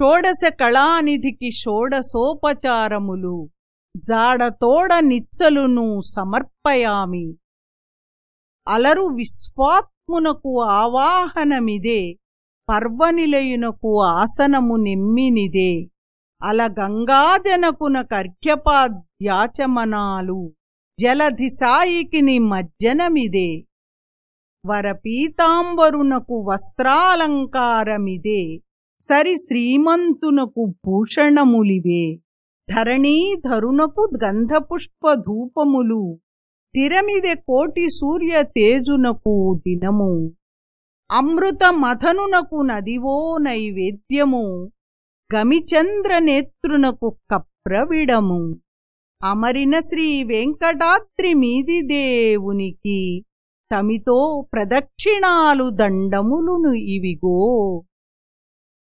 షోడశ కళానిధికి షోడసోపచారములు జాడతోడ నిచ్చలును సమర్పయామి. అలరు విశ్వాత్మునకు ఆవాహనమిదే పర్వనిలయునకు ఆసనము నెమ్మినిదే. అల గంగాజనకున కర్ఘ్యపాద్యాచమనాలు జలధి సాయికిని మజ్జనమిదే. వరపీతాంబరునకు వస్త్రాలంకారమిదే. సరి శ్రీమంతునకు భూషణములివే. ధరణీధరునకు గంధపుష్ప ధూపములు తిరమిదె కోటి సూర్య తేజునకు దినము. అమృత మథనునకు నదివో నైవేద్యము. గమిచంద్ర నేత్రునకు కప్రవిడము. అమరిన శ్రీ వెంకటాద్రి మీది దేవునికి తమితో ప్రదక్షిణాలు దండములును ఇవిగో.